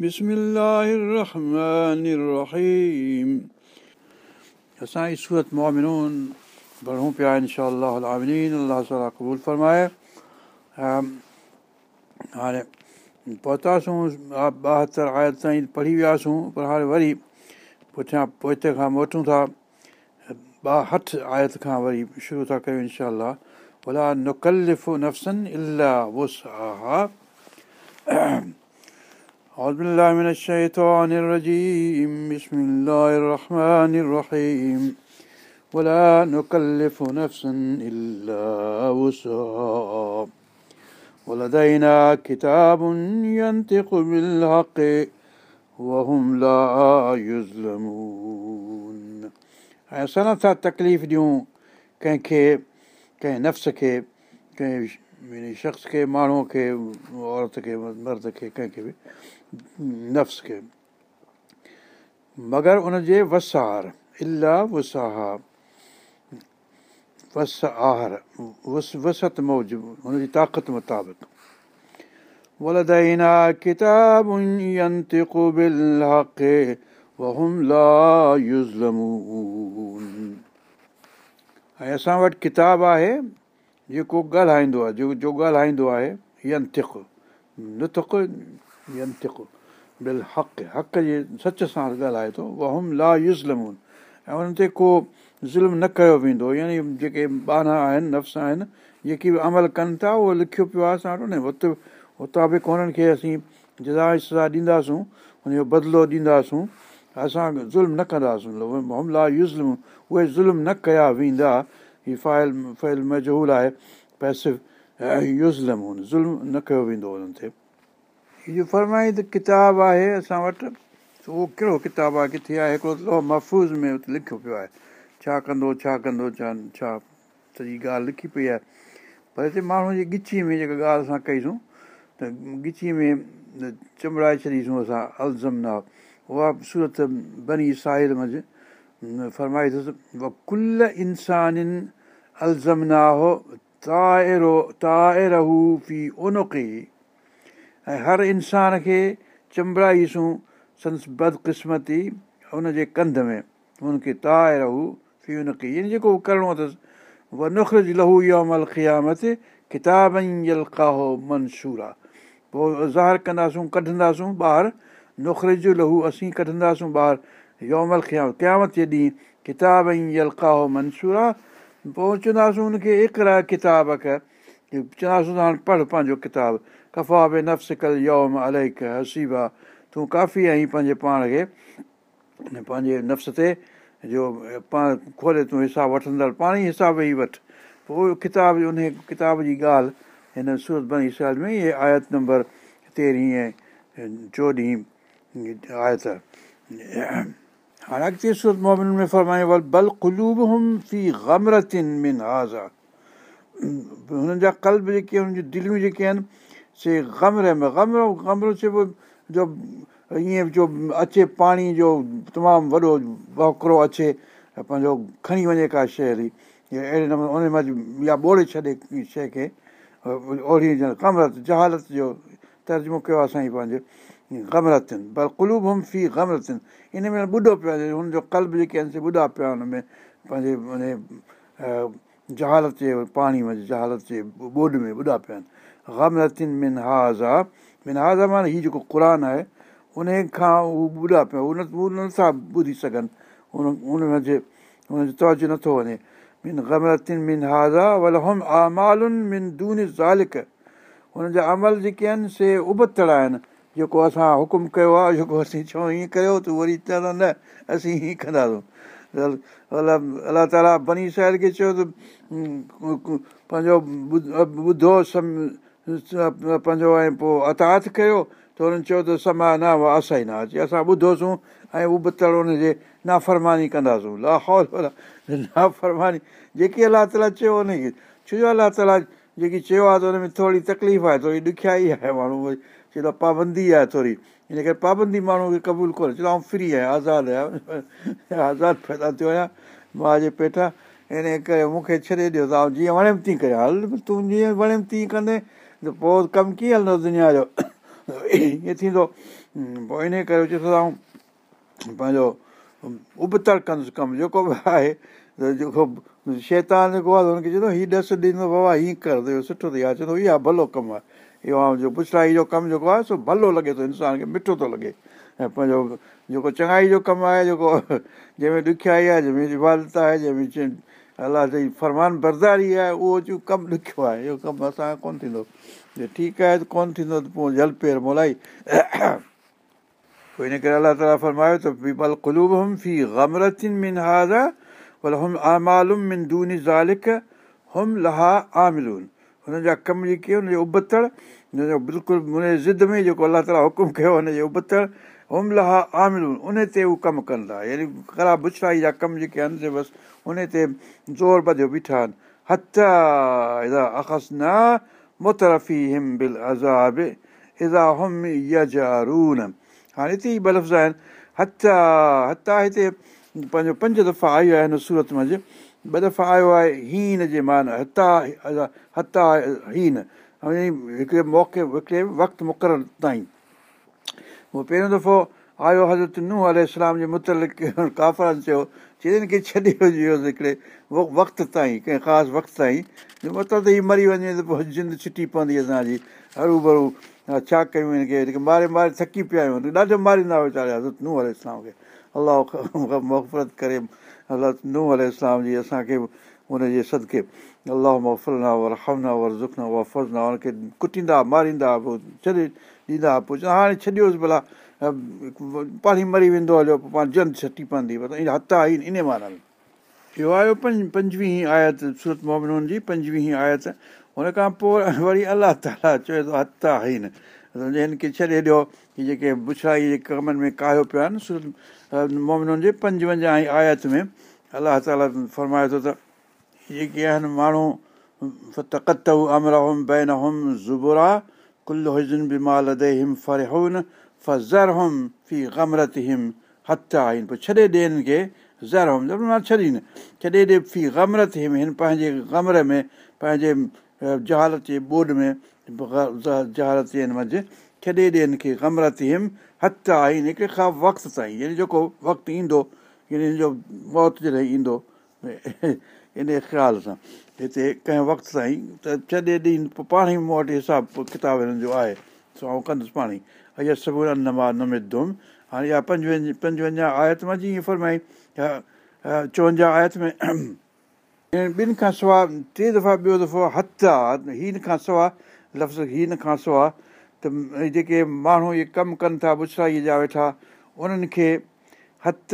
بسم الله الرحمن الرحيم असांजी सूरत मोमिनून पढ़ूं पिया इनशा आमिनीन अलाह ताला क़बूल फरमाए हाणे पहुतासूं ॿाहतरि आयत ताईं पढ़ी वियासीं पर हाणे वरी पुठियां पोइते खां मोटूं था ॿाहठि आयत खां वरी शुरू था कयूं इनशा भला नुकलिफ़ नफ़्सन इलाह वुसहा أعوذ بالله من الشيطان الرجيم بسم الله الرحمن الرحيم ولا نكلف نفسا إلا وسعها ولدينا كتاب ينطق بالحق وهم لا يظلمون ऐं असां नथा तकलीफ़ ॾियूं कंहिंखे कंहिं नफ़्स खे कंहिं شخص کي ماڻهوءَ کي عورت کي مرد کي ڪنهن کي به نفس کي مگر ان جي وسار الاهه وساها وس آهر وس وست موجوب هن جي طاقت مطابق ولدينا ڪتاب ۽ اسان وٽ ڪتاب آهي جيڪو ڳالهائيندو آهي جيڪو جو ڳالهائيندو آهي ينتڪ. نتڪ ينتڪ. بل حق حق جي سچ سان ڳالهائي ٿو وهم لا يزلمون. ۽ انهن تي ڪو ظلم نه ڪيو ويندو. يعني جيڪي ٻانا آهن نفس آهن جيڪي به عمل ڪن ٿا اهو لکيو پيو آهي اسان وٽ نه ات مطابق هنن کي اسين سزا ڏينداسون هن جو بدلو ڏينداسون. اسان ظلم نه ڪنداسون. لا يزلم اهي ظلم نه ڪيا ويندا هيءَ فائل فائل مجهول آهي پيسو يزلم ظلم نه ڪيو ويندو هنن تي اهو فرمائيند ڪتاب آهي اسان وٽ. اهو ڪهڙو ڪتاب آهي ڪٿي آهي هڪڙو لوهه محفوظ ۾ لکيو پيو آهي. ڇا ڪندو ڇا ڪندو ڇا ڇا سڄي ڳالهه لکي پئي آهي. پر هتي ماڻهو جي ڳچي ۾ جيڪا ڳالهه اسان ڪئيسون ته ڳچي ۾ چمڙائي ڇڏيسون اسان الزم نه اها سورت بني ساحل منجهه فرمائي اٿس ڪل انسان الزم نا هو تاهرو تاهرهو في انڪي ۽ هر انسان کي چمبڙائيسون سنس بدڪسمتي هن جي ڪنڌ ۾ هن کي تائي رهو في کي يعني جيڪو ڪرڻو اٿس اها نخرج لهو يمل قيامت ڪتاب ڪاهو منصور آهي پوءِ ظاهر ڪنداسون ڪڍنداسون ٻاهر نخرج لهو اسين ڪڍنداسون ٻاهر يومل قيامت قيامت جي ڏينهن ڪتاب ۽ يلڪاهو منصور آهي پوءِ چونداسون هن کي هڪڙا ڪتاب چونداسون ته هاڻي پڙهه پنهنجو ڪتاب ڪفا به نفس ڪل يوم الائي هسيبا تون ڪافي آهين پنهنجي پاڻ کي پنهنجي نفس تي جو پاڻ کولي تون حساب وٺندڙ پاڻ ئي حساب ئي وٺ پوءِ ڪتاب ان ڪتاب جي ڳالهه هن سورت بني سال ۾ اهي آيت نمبر تيرهين ۽ چوڏهين آيت هاڻي اڳتي سورت موبن ۾ فرمائي بل قلوب هم في گمرتن من هازا هنن جا ڪلب جيڪي جون دليون جيڪي آهن سي گمر ۾ گمرو گمرو جو ائين جو اچي پاڻي جو تمام وڏو وڪرو اچي پنهنجو کڻي وڃي ڪا شيءِ هلي اهڙي نموني ان مان يا ٻوڙي ڇڏي شيءِ کي اوڙي ڪمرت جهالت جو ترجمو ڪيو آهي سائين پنهنجي گمرتن پر هم في گمرتن ان ۾ ٻڏو پيو آهي هن جو ڪلب جيڪي آهن سي ٻڏا پيا هن ۾ پنهنجي ان جهالت جي پاڻي ۾ جهالت جي ٻوڏ ۾ ٻڏا پيا آهن گمرتن من هاز من هاز معنيٰ هيءُ جيڪو قر آهي ان کان هو ٻڏا پيا ان اهو نٿا ٻڌي سگهن ان ان جي هن جو توجو نٿو وڃي من گمرتن من هازا ول هم آمالن من دون زالڪ هن جا عمل جيڪي آهن سي ابتڙ آهن جيڪو اسان حڪم ڪيو آهي جيڪو اسين چئون هيئن ڪيو ته وري چوندا نه اسين هيئن ڪنداسين. الله الله تالا بني ساحل کي چيو ته پنهنجو ٻڌو پنهنجو ۽ پوءِ اتات ڪيو ته هنن چيو ته سما نه اسان ئي نه اچي اسان ٻڌوسين ۽ ابتڙ هن جي نافرماني ڪنداسين. لاهول نافرماني. جيڪي الله تالا چيو هن کي ڇو جو الله تالا جيڪي چيو آهي ته هن ۾ ٿوري تڪليف آهي ٿوري ڏکيائي آهي ماڻهو چئي ٿو پابندي آهي ٿوري ان ڪري پابندي ماڻهو کي قبول ڪونهي چوندو آئون فري آهيان آزاد آهيان آزاد پيدا ٿيو آهيان مان جي پيٺا ان ڪري مون کي ڇڏي ڏيو ته آئون جيئن وڻيم تيئن ڪيان هل تون جيئن وڻيم تيئن ڪندي ته پوءِ ڪم ڪيئن هلندو دنيا جو. ائين ٿيندو. پوءِ ان ڪري چئي ٿو پنهنجو ابتڙ ڪندس ڪم. جيڪو به آهي جيڪو شيطان جيڪو آهي هن کي چوندو هيءُ ڏس ڏيندو بابا هيئن ڪر ته اهو سٺو ٿي آهي چوندو اها ڀلو ڪم آهي اهو جو پڇرائي جو ڪم جيڪو آهي سو ڀلو لڳي ٿو انسان کي مٺو ٿو لڳي. ۽ پنهنجو جيڪو چڱائي جو ڪم آهي جيڪو جنهن ۾ ڏکيائي آهي جنهن ۾ عبادت آهي جنهن ۾ الله جي فرمان برداري آهي اهو چون ڪم ڏکيو آهي اهو ڪم اسان جو ڪونه ٿيندو. ٺيڪ آهي ته ڪونه ٿيندو ته پوءِ جل پير مولائي. پوءِ ان ڪري الله تالا فرمايو ته في من ڀلا هم آمالم من دوني زالڪ هم لها آملون هن جا ڪم جيڪي هن جي ابتڙ هن جو بلڪل هن جي ضد ۾ جيڪو الله تالا حڪم ڪيو هن جي ابتڙ هم لها آملون ان تي اهي ڪم ڪندا. يعني خراب بڇرائي جا ڪم جيڪي آهن سي بس ان تي زور ٻڌيو بيٺا آهن. هٿ اخس نه مترفي هم بل عذاب ازا هم يجارون. هاڻي هتي ئي ٻه لفظ آهن. هٿ هٿ هتي پنهنجو پنج دفعا آيو آهي هن سورت منجهه ٻه دفعا آيو آهي هين جي مان هتا هتا هين هڪڙي موقعي هڪڙي وقت مقرر تائين اهو پهريون دفعو آيو حضرت ننهن ال جي مطلق ڪافرن چيو چئن کي ڇڏي ويوس هڪڙي وقت تائين ڪنهن خاص وقت تائين مطلب ته هيءَ مري وڃي ته پوءِ جند ڇٽي پوندي اسان جي هرو ڀرو ڇا ڪيون هن کي ماري ماري ٿڪي پيا آهيون ڏاڍو ماريندا ويچاري حضرت ننهن ال کي الله موهفرت ڪري الله ننهن ال جي اسان کي هن جي صدقي الله موهفرنا ور همنا ور زخنا اها فزنا هن کي ڪٽيندا ماريندا پوءِ ڇڏي ڏيندا پوءِ چوندا هاڻي ڇڏيوس ڀلا پاڻ مري ويندو هليو پوءِ پاڻ جند ڇٽي پوندي هٿ آئي ان معنيٰ. ۾ اهو آيو پنج پنجويهه آيت سورت موهمن جي پنجويهه آيت هن کان پوءِ وري الله تالا چئي ٿو هٿ آهن هن کي ڇڏي ڏيو جيڪي بڇائي جي ڪمن ۾ ڪايو پيا جي پنجونجاهه آيت ۾ الله تالا فرمائي ٿو ته جيڪي آهن ماڻهو امر هم ڦر هن فر هم في غمرت هم هٿ آهن پوءِ ڇڏي ڏي هن کي زر هم مان ڇڏين ڇڏي ڏي في غمرت هم هن پنهنجي غمر ۾ پنهنجي جهالت جي ٻوڏ ۾ جهالت جي هن منجهه ڇڏي ڏي هن کي غمرت هم هٿ آهن هڪڙي کان وقت تائين يعني جيڪو وقت ايندو يعني هن جو موت جڏهن ايندو ان خيال سان. هتي ڪنهن وقت تائين ته ڇڏي ڏينهن پوءِ پاڻ ئي مون وٽ حساب ڪتاب هنن جو آهي سو آئون ڪندس پاڻ. ئي اڄ سڀ نه مان نه مڌم هاڻي اها پنجونج پنجونجاهه آيت مان جيئن فرمائي چوونجاهه آيت ۾ ٻن کان سواءِ ٽي دفعا ٻيو دفعو هٿ آهي هين کان سواءِ لفظ هين کان سواءِ ته جيڪي ماڻهو اهي ڪم ڪن ٿا بڇرائيءَ جا ويٺا انهن کي هٿ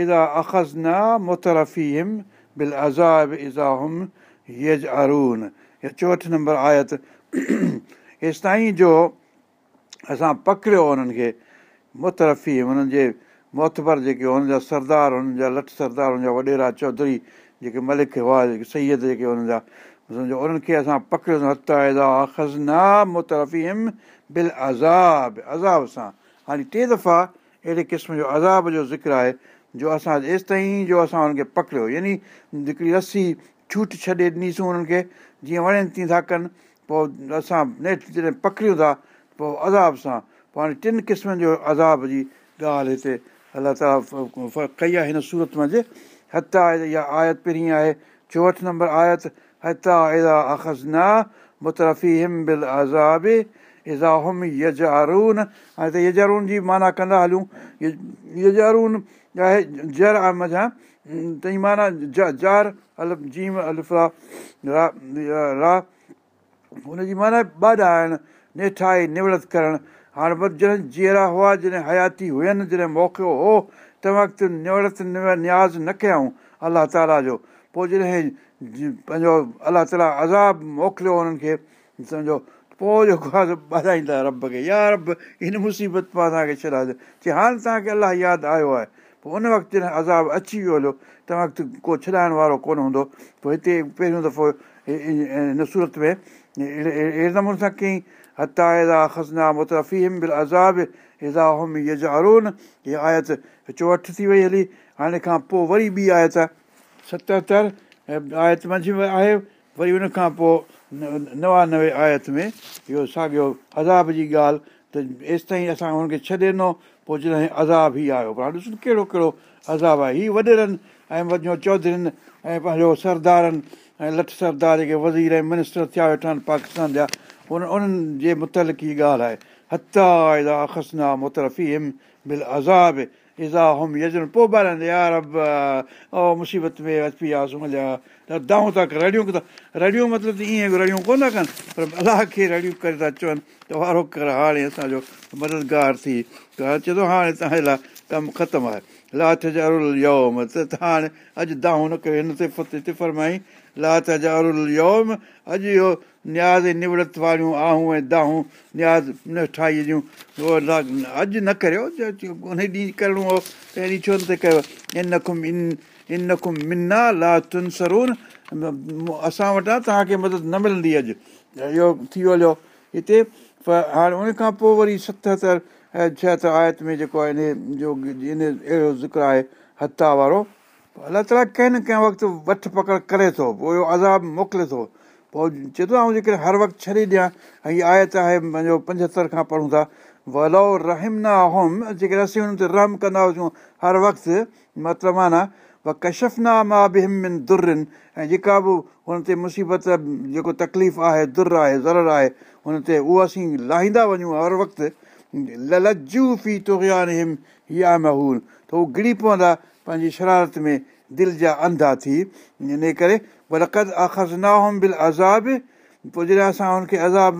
ازا اخذ نه مترفي هم بل عذاب ازا هم يج ارون يا چوهٺ نمبر آيت. هيس تائين جو اسان پڪڙيو انهن کي مترفي هنن جي موتبر جيڪي هنن جا سردار هنن جا لٺ سردار هنن جا وڏيرا چوڌري جيڪي ملڪ هئا جيڪي سيد جيڪي هنن جا سمجهو انهن کي اسان پڪڙيو عذاب عذاب سان. هاڻي ٽي دفعا اهڙي قسم جو عذاب جو ذڪر آهي جو اسان ايس تائين جو اسان هنن کي پڪڙيو. يعني هڪڙي رسي ڇوٽ ڇڏي ڏنيسون هنن کي جيئن وڻن ٿي ٿا ڪن پوءِ اسان نيٺ جڏهن پڪڙيون ٿا پوءِ عذاب سان. پوءِ هاڻي ٽن قسمن جو عذاب جي ڳالهه هتي الله تالا ڪئي آهي هن سورت منجهه. هتا اها آيت پهرين آهي چوهٺ نمبر آيت هتا اخذ نه مترفي هم بل عذاب ازا هم يجارون هاڻي ته يجارون جي معنيٰ ڪندا هليون يجارون آهي جر آهي مزا تنهن معنيٰ جار الف جيم الفا را را هن جي معنيٰ ٻاڏا آهن نيٺائي نوڙت ڪرڻ هاڻي جڏهن جيئرا هئا جڏهن حياتي هين جڏهن موقعو هو تنهن وقت نوڙت نياز نه ڪيئون الله تالا جو پوءِ جڏهن پنهنجو الله تالا عذاب موڪليو انهن کي. سمجهو پوءِ جيڪو آهي ٻڌائيندا رب کي يا رب هن مصيبت مان اسان کي ڇڏائي چئي هاڻي توهان کي الله ياد آيو آهي. پوءِ ان وقت جڏهن عذاب اچي ويو هليو تنهن وقت ڪو ڇڏائڻ وارو ڪونه هوندو. پوءِ هتي پهريون دفعو هن سورت ۾ اهڙي نموني سان ڪيئين هتا خزنا متفي هم بل يجارون هيءَ آيت چوهٺ ٿي وئي هلي. هاڻي کان پوءِ وري ٻي آيت ستهتر آيت منجهه ۾ آهي وري ان کان پوءِ نوانوي آيت ۾ اهو ساڳيو عذاب جي ڳالهه ته ايس تائين اسان هن کي ڇڏي ڏنو پوءِ جڏهن عذاب ئي آيو. پر هاڻي ڏسو ڪهڙو ڪهڙو عذاب آهي. هيءَ وڏيرن ۽ وڃو چوڌرين ۽ پنهنجو سردارن ۽ لٺ سردار جيڪي وزير ۽ منسٽر ٿيا ويٺا آهن پاڪستان جا ان انهن جي مطلق ئي ڳالهه آهي. هتا کسنا مترفي بل عذاب ازا هوم يجن پوءِ ٻارن يار مصيبت ۾ اچي وياسين مزا دائون ٿا رڙيون ٿا رڙيون مطلب ته ائين رڙيون ڪونه ٿا ڪن پر الله کي رڙيون ڪري ٿا چون ته وارو ڪر هاڻي اسان جو مددگار ٿي چئي ٿو هاڻي توهان جي لاءِ ڪم ختم آهي لاٿ ضرور يوم ته هاڻي اڄ دائون نه ڪيو هن تي هتي فرمائي لاٿ ضرور يوم اڄ اهو نياز نوڙت واريون آهون ۽ داهون نياز نه ٺاهي ڏيون اڄ نه ڪريو ان ڏينهن ڪرڻو هو پهرين ڇو نه ته ڪيو ان نکم ان ان نکم منا لا تن سرون اسان وٽان توهان کي مدد نه ملندي اڄ اهو ٿي هليو هتي هاڻي ان کان پوءِ وري ستهتر ۽ ڇاهتر آيت ۾ جيڪو آهي ان جو ان اهڙو ذڪر آهي هٿا وارو الله تالا ڪنهن نه ڪنهن وقت وٺ پڪڙ ڪري ٿو پوءِ اهو عذاب موڪلي ٿو پوءِ چئي ٿو ۽ جيڪڏهن هر وقت ڇڏي ڏيان هيءَ آيت آهي پنهنجو پنجهتر کان پڙهون ٿا ولو رحم نه هوم جيڪڏهن اسين هن تي رحم ڪندا هجون هر وقت مطلب معنيٰ و ڪشفنا مان به همن درن ۽ جيڪا به هن تي مصيبت جيڪو تڪليف آهي در آهي زر آهي هن تي اهو اسين لاهيندا وڃون هر وقت للجو ماحول ته اهو گڙي پوندا پنهنجي شرارت ۾ دل جا انڌا ٿي. ان ڪري ولقد آخز نا هوم بل عذاب پوءِ جڏهن اسان هن کي عذاب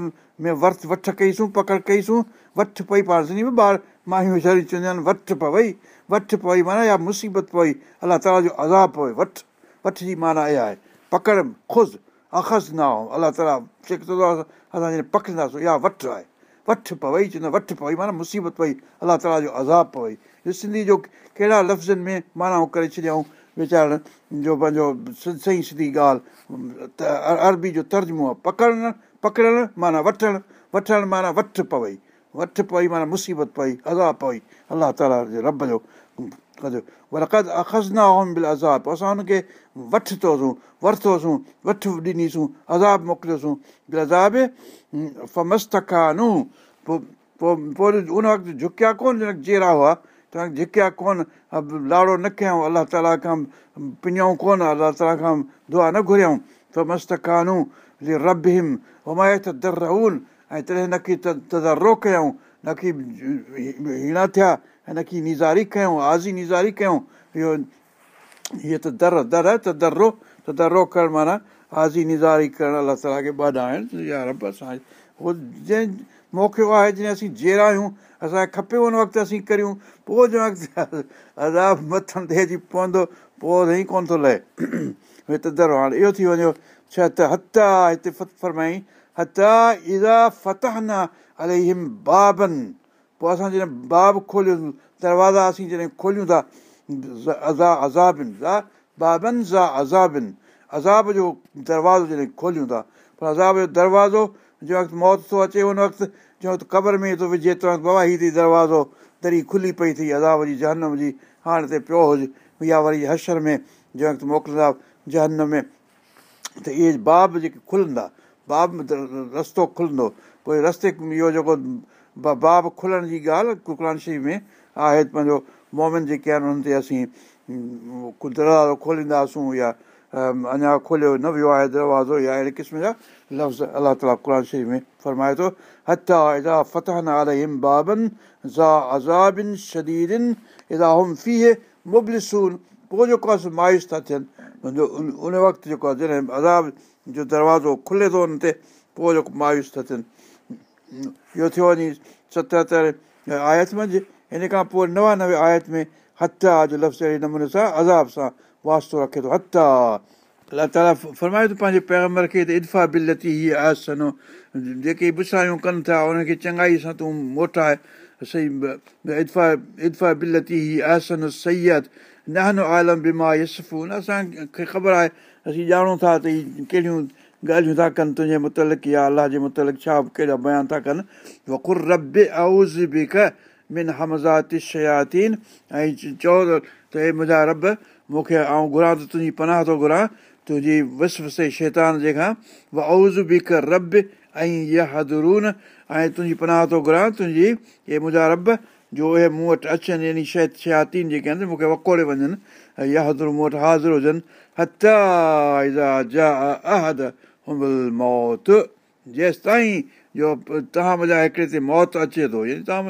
۾ ورت وٺ ڪئيسون پڪڙ ڪئيسون وٺ پئي پاڻ سنڌي ٻار مايون چونديون آهن وٺ پوئي وٺ پوئي معنيٰ يا مصيبت پوئي الله تالا جو عذاب پوي وٺ جي معنيٰ اها آهي پڪڙ خوش اخذ نا هو الله تالا اسان جڏهن پڪڙينداسين اها وٺ آهي وٺ پوئي چوندا وٺ پوئي معنيٰ مصيبت پئي الله تالا جو عذاب پوئي سنڌي جو ڪهڙا لفظن ۾ معنيٰ ڪري ڇڏيئون ويچارن جو پنهنجو صحيح سڌي ڳالهه ته عربي جو ترجمو آهي پڪڙڻ پڪڙڻ معنيٰ وٺڻ وٺڻ معنيٰ وٺ پوئي وٺ پوئي معنيٰ مصيبت پئي عذاب پوئي الله تالا جي رب جو ڪجو اخزنا هوم بل عذاب اسان هن کي وٺتوسين ورتوسين وٺ ڏنيسون عذاب موڪليوسين بل پوءِ پوءِ پوءِ ان وقت جهڪيا ڪونه جهڙا هئا توهان جهڪيا ڪونه لاڙو نه ڪيون الله تالا کان پڃئون ڪونه الله تالا کان دعا نه گهريئون. ته مست ڪانو رب هم حمايت در رهون ۽ تڏهن نه ڪه تدرو ڪيون نه ڪه هيڻا ٿيا ۽ نه ڪه نزاري ڪيون آزي نزاري ڪيون اهو هيءَ ته در در ته درو ته درو ڪرڻ معنيٰ آزي نزاري ڪرڻ الله تالا کي ٻه آهن يا رب سان اهو جنهن موقعو آهي جڏهن اسين جهڙا آهيون اسان کي کپي ان وقت اسين ڪريون. پوءِ جو وقت عذاب مٿن تي اچي پوندو پوءِ ئي ڪونه ٿو لهي. هتي در هاڻي اهو ٿي وڃو ڇا ته هتا هتي فرمائي هتا ازا فتح نه الي هم بابن. پوءِ اسان جڏهن باب کوليوسين دروازا اسين جڏهن کوليون ٿا ازا ازابن جا بابن جا ازابن. عذاب جو دروازو جڏهن کوليون ٿا پر عذاب جو دروازو جنهن وقت موت ٿو اچي ان وقت جنهن وقت قبر ۾ ٿو وجهي ته بابا ٿي دروازو دري کلي پئي ٿي عذاب جي جهنم جي هاڻي ته پيو هجي يا وري حشر ۾ جنهن وقت موڪليندا جنهن ۾ ته اهي باب جيڪي کلندا باب رستو کلندو پوءِ رستي اهو جيڪو باب کلڻ جي ڳالهه ڪڪران شريف ۾ آهي پنهنجو مومن جيڪي آهن هن تي اسين دروازو کولينداسون يا اڃا کوليو نه ويو آهي دروازو يا اهڙي قسم جا لفظ الله تالا قر شريف ۾ فرمائي ٿو هٿا ايڏا فتح نه آل بابن جا ازابن شديدن ايڏا هوم في مبلسون پوءِ جيڪو آهي مايوس ٿا ٿين منهنجو ان وقت جيڪو آهي جڏهن عذاب جو دروازو کلي ٿو هن تي پوءِ جيڪو مايوس ٿا ٿين اهو ٿيو وڃي ستهتر آيت منجهه هن کان پوءِ نوانوي آيت ۾ هٿا جو لفظ اهڙي نموني سان عذاب سان واستو رکي ٿو هٿا الله تالا فرمائي ٿو پنهنجي پيگمبر کي ته ادفا بلتي هيءَ آسنو جيڪي بسايون ڪن ٿا ان کي چڱائي سان تون موٽائي صحيح ادفا ادفا بلتي هيءَ آسن سيد نهنو عالم بيما يسفون اسان کي خبر آهي اسين ڄاڻون ٿا ته هيءَ ڪهڙيون ڳالهيون ٿا ڪن تنهنجي مطلق يا الله جي مطلق ڇا ڪهڙا بيان ٿا ڪن وڪر رب آئز به من همزات شياتين ۽ چئو ته هي منهنجا رب مون کي آئون گهران ته تنهنجي پناهه ٿو گهران تنهنجي وس شيطان جي کان. اوز به ڪر رب ۽ اها هدرون ۽ تنهنجي پناهه ٿو گهران تنهنجي اهي منهنجا رب جو اهي مون وٽ اچن يعني شيءِ شياتين جيڪي آهن مون کي وڪوڙي وڃن. ۽ مون وٽ حاضر هجن. موت. جيس تائين جو توهان منهنجا هڪڙي تي موت اچي ٿو يعني توهان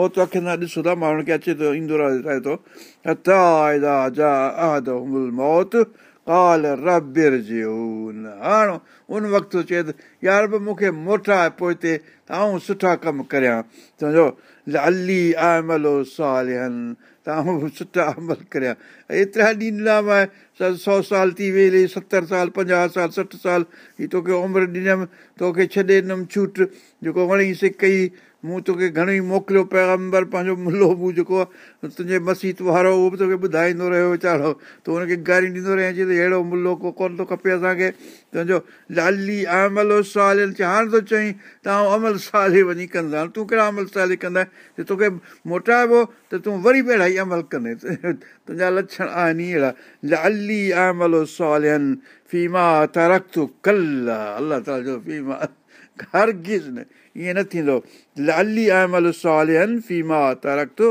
موت اکين سان ڏسو ٿا ماڻهن کي اچي ٿو ايندو رهي ٿو موت ان وقت چئي ته يار به مون کي موٽائي پوءِ هتي ته آئون سٺا ڪم ڪريان. سمجهو علي آملو سالهن ته آئون سٺا عمل ڪريان. ايترا ڏيندا مان سؤ سال ٿي ويلي ستر سال پنجاهه سال سٺ سال هيءَ توکي عمر ڏنم توکي ڇڏي ڏنم ڇوٽ. جيڪو وڻي سي ڪئي مون توکي گهڻيئي موڪليو پيگمبر پنهنجو ملو به جيڪو آهي تنهنجي مسيت وارو اهو به توکي ٻڌائيندو رهيو ويچارو. تون هن کي گاري ڏيندو رهي چئي ته اهڙو ملو ڪو ڪونه ٿو کپي اسان کي. تنهنجو لالي عملو سال چئي هاڻي ٿو چئي توهان عمل سالي وڃي ڪندا. تون ڪهڙا عمل سالي ڪندا؟ ته توکي موٽائبو ته تون وري به اهڙا ئي عمل ڪندي. تنهنجا لڪشڻ آهن اهڙا. لالي عملو سالن فيما ترخت ڪل الله تالا جو فيما هرگز نه ائين نه ٿيندو لالي اهمل سالن فيما ترخت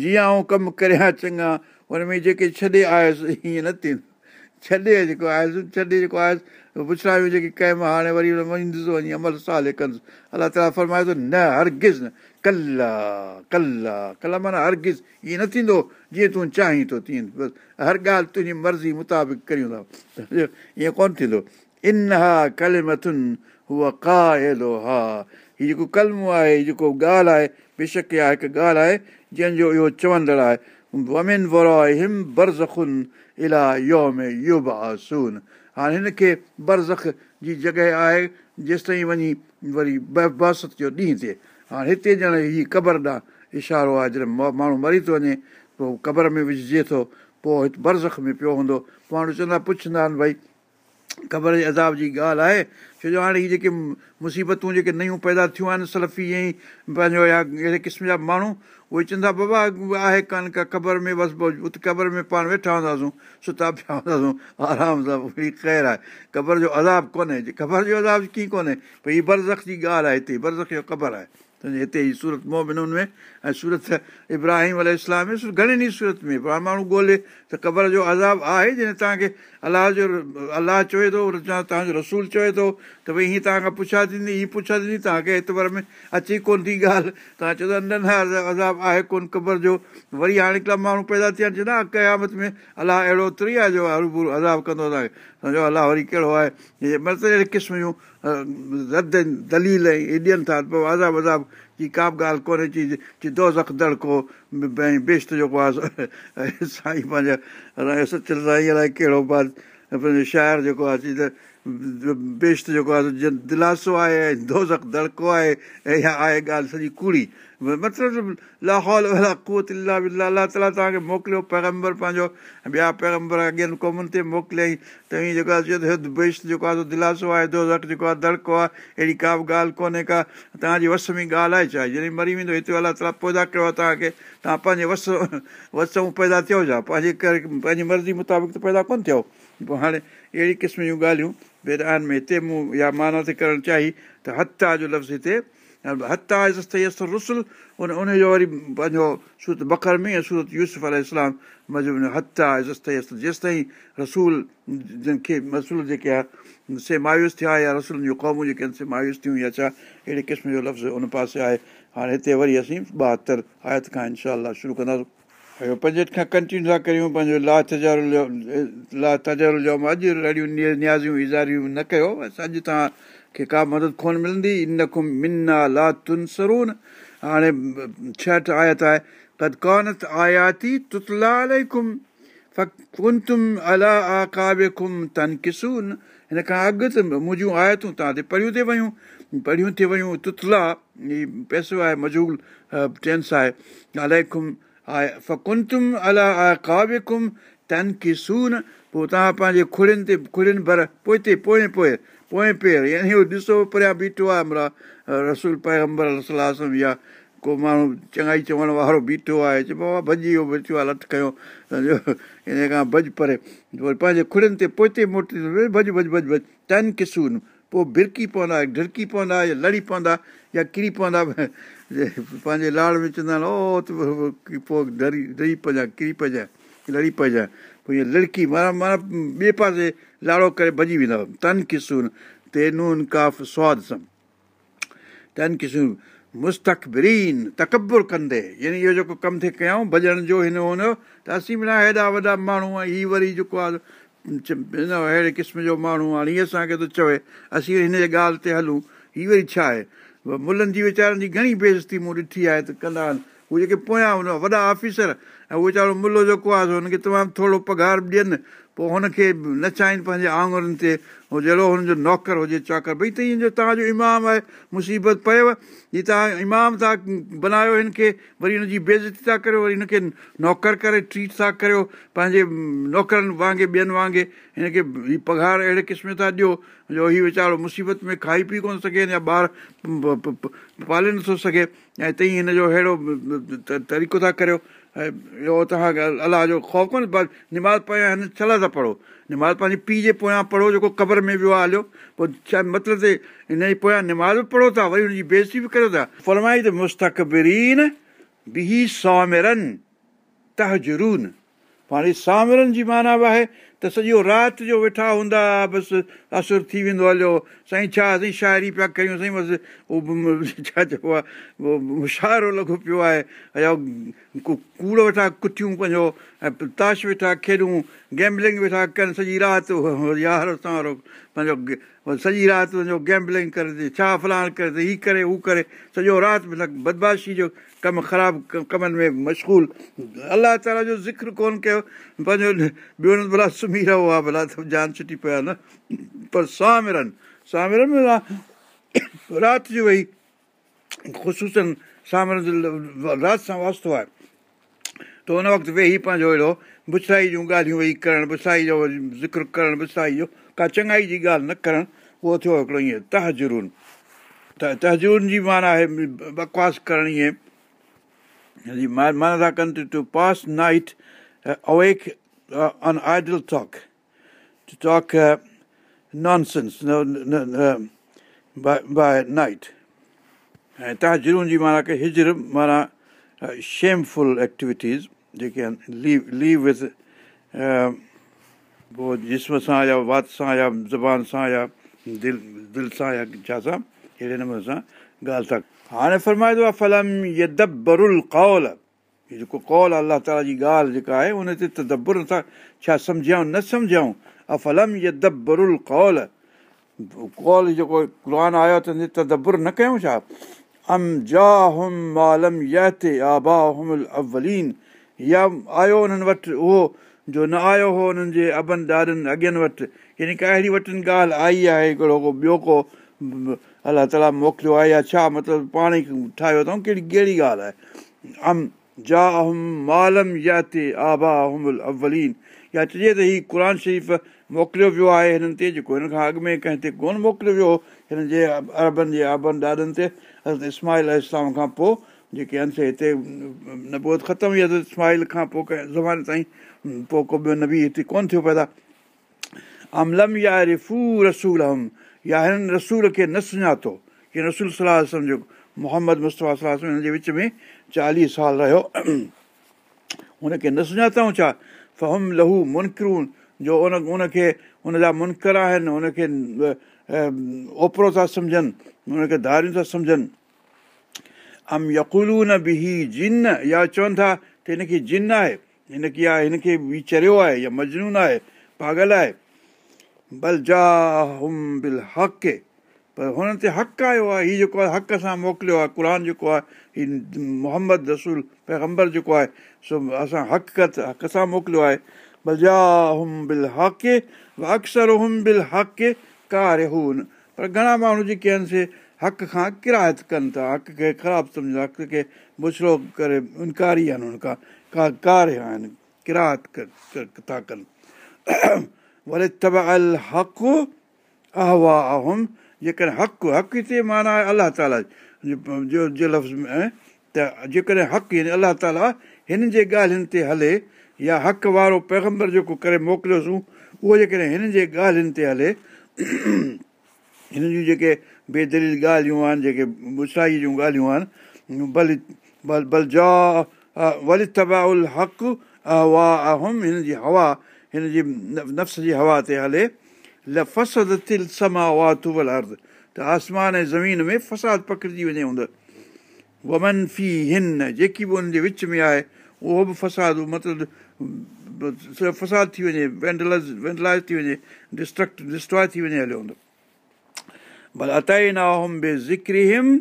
جيئن آئون ڪم ڪريان چڱا هن ۾ جيڪي ڇڏي آيس ائين نه ٿيندو ڇڏي جيڪو آيس ڇڏي جيڪو آيس پڇڙا جيڪي ڪيم هاڻي وري ايندس وڃي عمل سال ڪندس الله تالا فرمائي ٿو نه هرگز نه ڪلا ڪلا ڪلا معنيٰ هرگز ائين نه ٿيندو جيئن تون چاهين ٿو تيئن بس هر ڳالهه تنهنجي مرضي مطابق ڪريون ٿا ائين ڪونه ٿيندو ان ها ڪل هوءَ ڪا هيڏو ها. هيءَ جيڪو ڪلمو آهي جيڪو ڳالهه آهي بيشڪ اها هڪ ڳالهه آهي جنهن جو اهو چوندڙ آهي ومن هم برزن الا يوم يباسون. هاڻي هن کي برزک جي جڳهه آهي جيس تائين وڃي وري باست جو ڏينهن ٿئي. هاڻي هتي ڄڻ هيءَ قبر ڏانهن اشارو آهي جڏهن ماڻهو مري ٿو وڃي پوءِ قبر ۾ وجهجي ٿو پوءِ هتي برزک ۾ پيو هوندو. ماڻهو چوندا پڇندا آهن ڀئي قبر جي عذاب جي ڳالهه آهي. ڇو جو هاڻي هيءَ جيڪي مصيبتون جيڪي نيون پيدا ٿيون آهن سلفي ائين ئي پنهنجو يا اهڙي قسم جا ماڻهو اهي چوندا بابا آهي ڪانه ڪا قبر ۾ بس اتي قبر ۾ پاڻ ويٺا هونداسين ستا پيا هونداسين آرام سان خير آهي. قبر جو عذاب ڪونهي قبر جو عذاب ڪيئن ڪونهي؟ ڀئي هيءَ برزک جي ڳالهه آهي هتي برزک جو قبر آهي هتي ئي سورت موهبنن ۾۽ سورت ابراهيم ال اسلام ۾ گهڻن ئي سورت ۾. پاڻ ماڻهو ڳولهي ته قبر جو عذاب آهي جڏهن توهان کي الله جو الله چوي ٿو توهان جو رسول چوي ٿو ته ڀئي هيئن توهان کان پڇا ٿيندي هيئن پڇا ٿيندي توهان کي ايتبر ۾ اچي ڪونه ٿي ڳالهه. توهان چوندا نه عذاب آهي ڪونه قبر جو. وري هاڻي هڪڙا ماڻهو پيدا ٿيا آهن چوندا قيامت ۾ الله اهڙو تري آهي جو هروڀرو عذاب ڪندو توهان کي. سمجهو الله وري ڪهڙو آهي؟ مطلب اهڙي قسم جون رد دليل ۽ ڏين ٿا پوءِ عذاب عذاب ڪه ڪا به ڳالهه ڪونهي چئي چئي دوزک دڙڪو ڀئي بيشت جيڪو آهي سائين پنهنجا سچ سائين الائي ڪهڙو بات پنهنجو شاعر جيڪو آهي چئي ته بيشت جيڪو آهي دلاسو آهي ۽ دوزک دڙڪو آهي ۽ اها آهي ڳالهه سڄي ڪوڙي. مطلب لاهول ڪوت الله الله تالا توهان کي موڪليو پيگمبر پنهنجو ٻيا پيگمبر اڳين قومن تي موڪليئين ته هيئن جيڪو آهي ٿو بيشت جيڪو آهي دلاسو آهي دوزک جيڪو آهي دڙڪو آهي اهڙي ڪا به ڳالهه ڪونهي ڪا توهان جي وس ۾ ڳالهه آهي ڇا؟ جڏهن مري ويندو هتي الله تالا پيدا ڪيو آهي توهان کي توهان پنهنجي وس وسون پيدا ٿيو ڇا؟ پنهنجي ڪري پنهنجي مرضي مطابق ته پيدا ڪونه ٿيو. پوءِ هاڻي اهڙي قسم جون ڳالهيون بيدان ۾ هتي مون يا معنيٰ ٿي ڪرڻ چاهي ته هٿا جو لفظ هتي هتا رسل ان ان جو وري پنهنجو سورت بڪر ۾۽ سورت يوسف ال اسلام مذهب هتا يس جيس تائين رسول جن کي رسول جيڪي آهي سي مايوس ٿيا يا رسول جون قومون جيڪي آهن سي مايوس ٿيون يا ڇا اهڙي قسم جو لفظ ان پاسي آهي. هاڻي هتي وري اسين ٻاهتر آيت کان انشا شروع ڪنداسين پنج کان ڪنٽينيو ٿا ڪريون پنهنجو لا تجارل لا تجارل جو اڄ اهڙيون نيازيون ازاريون نه ڪيو. اڄ توهان کي ڪا مدد ڪونه ملندي. ان ک منا لا تن سرون. هاڻي ڇٺ آيت آهي ڪد ڪانت آياتي تتلا اليڪم ڪنتم الا آڪابڪم تنڪسون. هن کان اڳ ته منهنجون آيتون توهان تي پڙهيون ٿي ويون. پڙهيون ٿي ويون تتلا هي پئسو آهي مجول ٽينس آهي آهي فڪنتم الا آڪابڪم تنڪسون. پوءِ توهان پنهنجي کڙين تي کڙين ڀر پوءِ تي پوءِ پوءِ پير يعني اهو ڏسو پريان بيٺو آهي رسول پيگمبر صلاح يا ڪو ماڻهو چڱائي چوڻ وارو بيٺو آهي چئي بابا ڀڄي ويو بيٺو آهي ڪيو سمجهو ان کان ڀڄ پري. وري پنهنجي کڙين تي پوءِ موٽي ڀڄ ڀڄ ڀڄ ڀڄ ٽن ڪسون پوءِ ڀرڪي پوندا ڍرڪي پوندا يا لڙي پوندا يا ڪري پوندا پنهنجي لاڙ ۾ چوندا آهن او ته پوءِ ڊري پئجانئ ڪري پئجانئ لڙي پئجانئ پوءِ ائين لڙڪي معنيٰ معنيٰ ٻئي پاسي لاڙو ڪري ڀڄي ويندا تن ڪسون تي نون ڪاف سواد سم. تن ڪسون مستقبرين تڪبر ڪندي. يعني اهو جيڪو ڪم ٿئي ڪيون ڀڄڻ جو هن هن ته اسين به نه هيڏا وڏا ماڻهو آهيون هيءَ وري جيڪو آهي اهڙي قسم جو ماڻهو هاڻي هيءَ اسان کي ٿو چوي. اسين هن ڳالهه تي هلون. هيءَ وري ڇا آهي ملن جي ويچارن جي گهڻي بيزتي مون ڏٺي آهي ته ڪندا آهن اهي جيڪي پويان هوندا وڏا آفيسر ۽ ويچارو ملو جيڪو آهي هن کي تمام ٿورو پگهار ڏين پوءِ هن کي نچائن پنهنجي آڱرن تي اهو جهڙو هن جو نوڪر هجي چاڪر. ڀئي ته ائين جو توهان جو امام آهي مصيبت پيو هيءَ توهان امام ٿا بنايو هن کي وري هن جي بيزتي ٿا ڪريو وري هن کي نوڪر ڪري ٽريٽ ٿا ڪريو پنهنجي نوڪرن وانگر ٻين وانگر هن کي هيءَ پگهار اهڙي قسم ٿا ڏيو جو هيءَ ويچارو مصيبت ۾ کائي پي ڪونه سگهي يا ٻار پالي نٿو سگهي ۽ ٿئي هن جو اهڙو طريقو ٿا ڪريو اهو توهان الله جو خوف ڪونهي بس نماز پڙهيا هن ڇلا ٿا پڙهو نماز پنهنجي پيءُ جي پويان پڙهو جيڪو قبر ۾ ويو آهي هليو پوءِ ڇا مطلب هن جي پويان نماز به پڙهو ٿا وري هن جي بيزتي به ڪريو ٿا فرمائي ته مستقبرين بيهي سامرن تهجرون پاڻي سامرن جي معنيٰ به آهي ته سڄو رات جو ويٺا هوندا بس اسر ٿي ويندو هليو سائين ڇا اسين شاعري پيا ڪيون سائين بس اهو ڇا چئبو آهي مشاعرو لڳو پيو آهي يا ڪوڙ ويٺا ڪٽيون پنهنجو ۽ تاش ويٺا کيڏون گيمبلنگ ويٺا ڪن سڄي رات يار اسان وارو پنهنجو سڄي رات وڃو گيمبلنگ ڪري ڇا فلاڻ ڪري هيءَ ڪري هو ڪري. سڄو رات مطلب بدمعاشي جو ڪم خراب ڪمن ۾ مشگول. الله تالا جو ذڪر ڪونه ڪيو. پنهنجو ٻيو ڀلا سمهي رهو. آهي ڀلا جان ڇٽي پيا نه؟ پر سامرن سامرن ۾ رات جو وئي خشوسن سامرن رات سان واستو آهي. ته هن وقت ويهي پنهنجو اهڙو بڇائي جون ڳالهيون ويهي ڪرڻ بڇائي جو ذڪر ڪرڻ بڇائي جو ڪا چڱائي جي ڳالهه نه ڪرڻ اهو ٿيو هڪڙو ائين تهجرون. ته تهجرون جي معنيٰ آهي بڪواس ڪرڻ معنيٰ ٿا ڪن to pass night awake on idle talk to talk nonsense by night ۽ تهجرون جي معنيٰ ڪه هجر معنيٰ شيمفل ايڪٽيوٽيز جيڪي آهن ليو ليو ود پوءِ جسم سان يا وات سان يا زبان سان يا دل دل سان يا ڇا سان اهڙي نموني سان ڳالهه ٿا هاڻي فرمائي ٿو ڪول. هيءَ جيڪو ڪول الله تالا جي ڳالهه جيڪا آهي ان تي تدبر نٿا ڇا سمجهايون نه سمجهايون افلم يدبرل ڪول. ڪول جيڪو قر آيو ته تدبر نه ڪيون ڇا؟ ام جا هم مالم يتي آبا اولين يا آيو انهن وٽ اهو جو نه آيو هو هنن جي ابن ڏاڏن اڳين وٽ. يعني ڪا اهڙي وٽ ڳالهه آئي آهي هڪڙو ڪو ٻيو ڪو الله تالا موڪليو آهي يا ڇا مطلب پاڻ ئي ٺاهيو اٿئون ڪهڙي ڪهڙي ڳالهه آهي. ام جا هم مالم يا تي آبا هم اولين يا چئجي ته هيءُ قر شريف موڪليو ويو آهي هنن تي جيڪو هن کان اڳ ۾ ڪنهن تي ڪونه موڪليو ويو هن جي اربن جي آبن ڏاڏن تي. حضرت اسماهل اسلام کان پوءِ جيڪي آهن سي هتي نبوئت ختم هئي حضرت اسماهل کان پوءِ ڪنهن زماني تائين پوءِ ڪو ٻيو نبي هتي ڪونه ٿيو پيدا املم يا رفو رسول هم يا هنن رسول کي نه سڃاتو ڪه رسول صلاح سمجهو محمد مصطفيٰ صلاح هن جي وچ ۾ چاليهه سال رهيو هن کي نه سڃاتئون ڇا فهم لهو منڪرون جو ان ان کي ان جا منڪر آهن ان کي اوپرو ٿا سمجهن ان کي ڌاريون ٿا سمجهن ام يڪلو نه به جن يا چون ٿا ته هن کي جن آهي هن کي يا هن کي به چريو آهي يا مجنون آهي پاڳل آهي. بل جا هم بل حق. پر هنن تي حق آيو آهي هيءُ جيڪو آهي حق سان موڪليو آهي قر جيڪو آهي هيءُ محمد رسول پيگمبر جيڪو آهي سو اسان هقت حق سان موڪليو آهي. بل جا هم بل حق اڪثر هم بل حق ڪار هون پر گهڻا ماڻهو جيڪي آهن سي حق کان ڪرايت ڪن ٿا حق کي خراب سمجهو حق کي مڇڙو ڪري انڪاري آهن هن کان ڪا ڪار آهن ڪرايت ٿا ڪن وري تب ال حق اهوا اهم جيڪڏهن حق حق هتي معنيٰ آهي الله تالا جو جي لفظ ۾ ته جيڪڏهن حق يعني الله تالا هن جي ڳالهين تي هلي يا حق وارو پيگمبر جيڪو ڪري موڪليوسين اهو جيڪڏهن هن جي ڳالهين تي هلي هن جون جيڪي بيدليل ڳالهيون آهن جيڪي مسائي جون ڳالهيون آهن ڀلي ڀل جا ولي تبا ال حق هوا اهم هن جي هوا هن جي نفس جي هوا تي هلي ته آسمان ۽ زمين ۾ فساد پڪڙجي وڃي هوندو ومن في هن جيڪي به هن جي وچ ۾ آهي اهو به فساد مطلب فساد ٿي وڃي وينڊلائز وينڊلائز ٿي وڃي ڊسٽرڪٽ ڊسٽراي ٿي وڃي هليو هوندو ڀلي اتائي نه هوم بي زڪري هم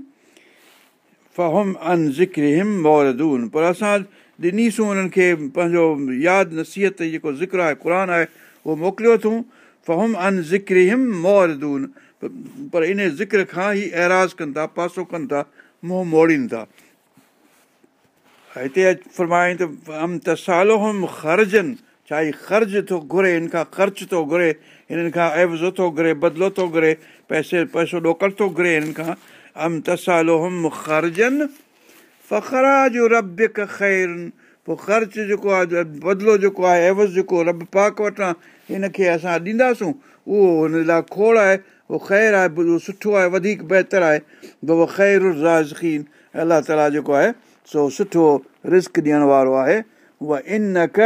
فهوم ان زڪري هم موردون پر اسان ڏنيسون انهن کي پنهنجو ياد نصيحت جيڪو ذڪر آهي قر آهي اهو موڪليو اٿئون فهوم ان زڪري هم موردون پر ان ذڪر کان ئي ايراز ڪن ٿا پاسو ڪن ٿا منهن موڙين ٿا هتي فرمائين ته ام سالو هم خرجن ڇا ئي خرز ٿو گهري هن کان خرچ ٿو گهري هنن کان ايوزو ٿو گهري بدلو ٿو گهري پئسي پئسو ڏوڪڙ ٿو گهري هنن کان ام ته سالو هم خرجن فکرا جو رب خيرن پوءِ خرچ جيڪو آهي بدلو جيڪو آهي عيوض جيڪو رب پاڪ وٽان هن کي اسان ڏينداسون اهو هن لاءِ کوڙ آهي اهو خير آهي اهو سٺو آهي وڌيڪ بهتر آهي خير رازين الله تالا جيڪو آهي سو سٺو رسڪ ڏيڻ وارو آهي اها ان ڪ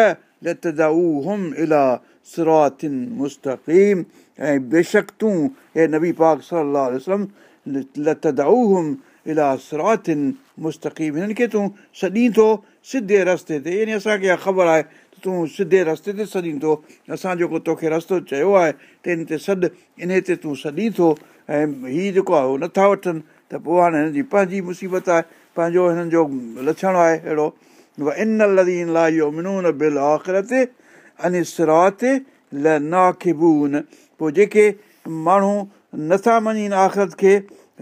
سراتن مستقيم ۽ بيشڪ تون هي نبي پاڪ صلاح لتدائهم الا سراتن مستقيم هنن کي تون سڏين ٿو سڌي رستي تي يعني اسان کي اها خبر آهي ته تون سڌي رستي تي سڏين ٿو اسان جيڪو توکي رستو چيو آهي ته هن تي سڏ ان تي تون سڏين ٿو ۽ هيءُ جيڪو آهي اهو نٿا وٺن ته پوءِ هاڻي هنن جي پنهنجي مصيبت آهي پنهنجو هنن جو لڇڻ آهي اهڙو ان لدين لا اهو منون بل آخرت اني ل ناکبون پوءِ جيڪي ماڻهو نٿا مڃين آخرت کي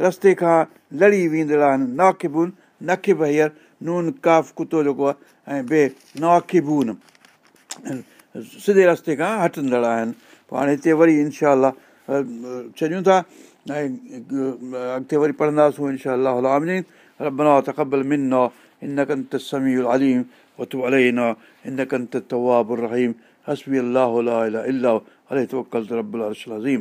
रस्ते खां लड़ी वेंदड़ आहिनि नाखिबून नखिब हींअर नून काफ़ कुतो जेको आहे ऐं बे नाखिबून सिधे रस्ते खां हटंदड़ आहिनि पोइ हाणे हिते वरी इनशा छॾियूं था ऐं अॻिते वरी पढ़ंदासूं इनशा रबना तक़बल मिना إنك أنت السميع العليم وتب علينا إنك أنت التواب الرحيم حسبي الله لا إله إلا هو عليه توكلت رب العرش العظيم